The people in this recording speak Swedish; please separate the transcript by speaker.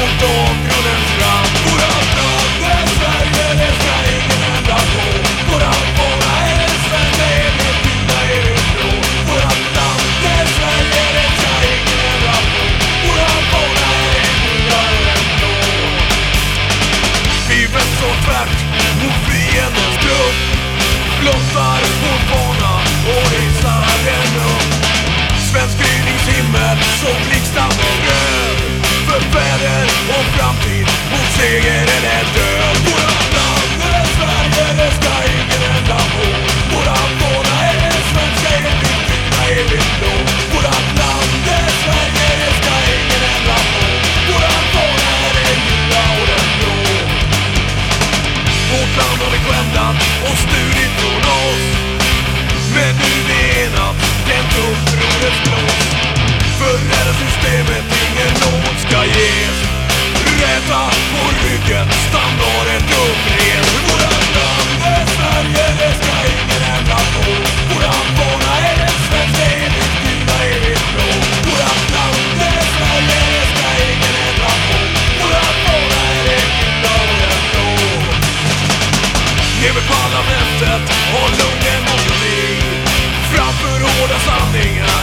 Speaker 1: mot avgrunden fram. och stulit Ge mig parlamentet, och lugnen och bli Framför hårda sanningar.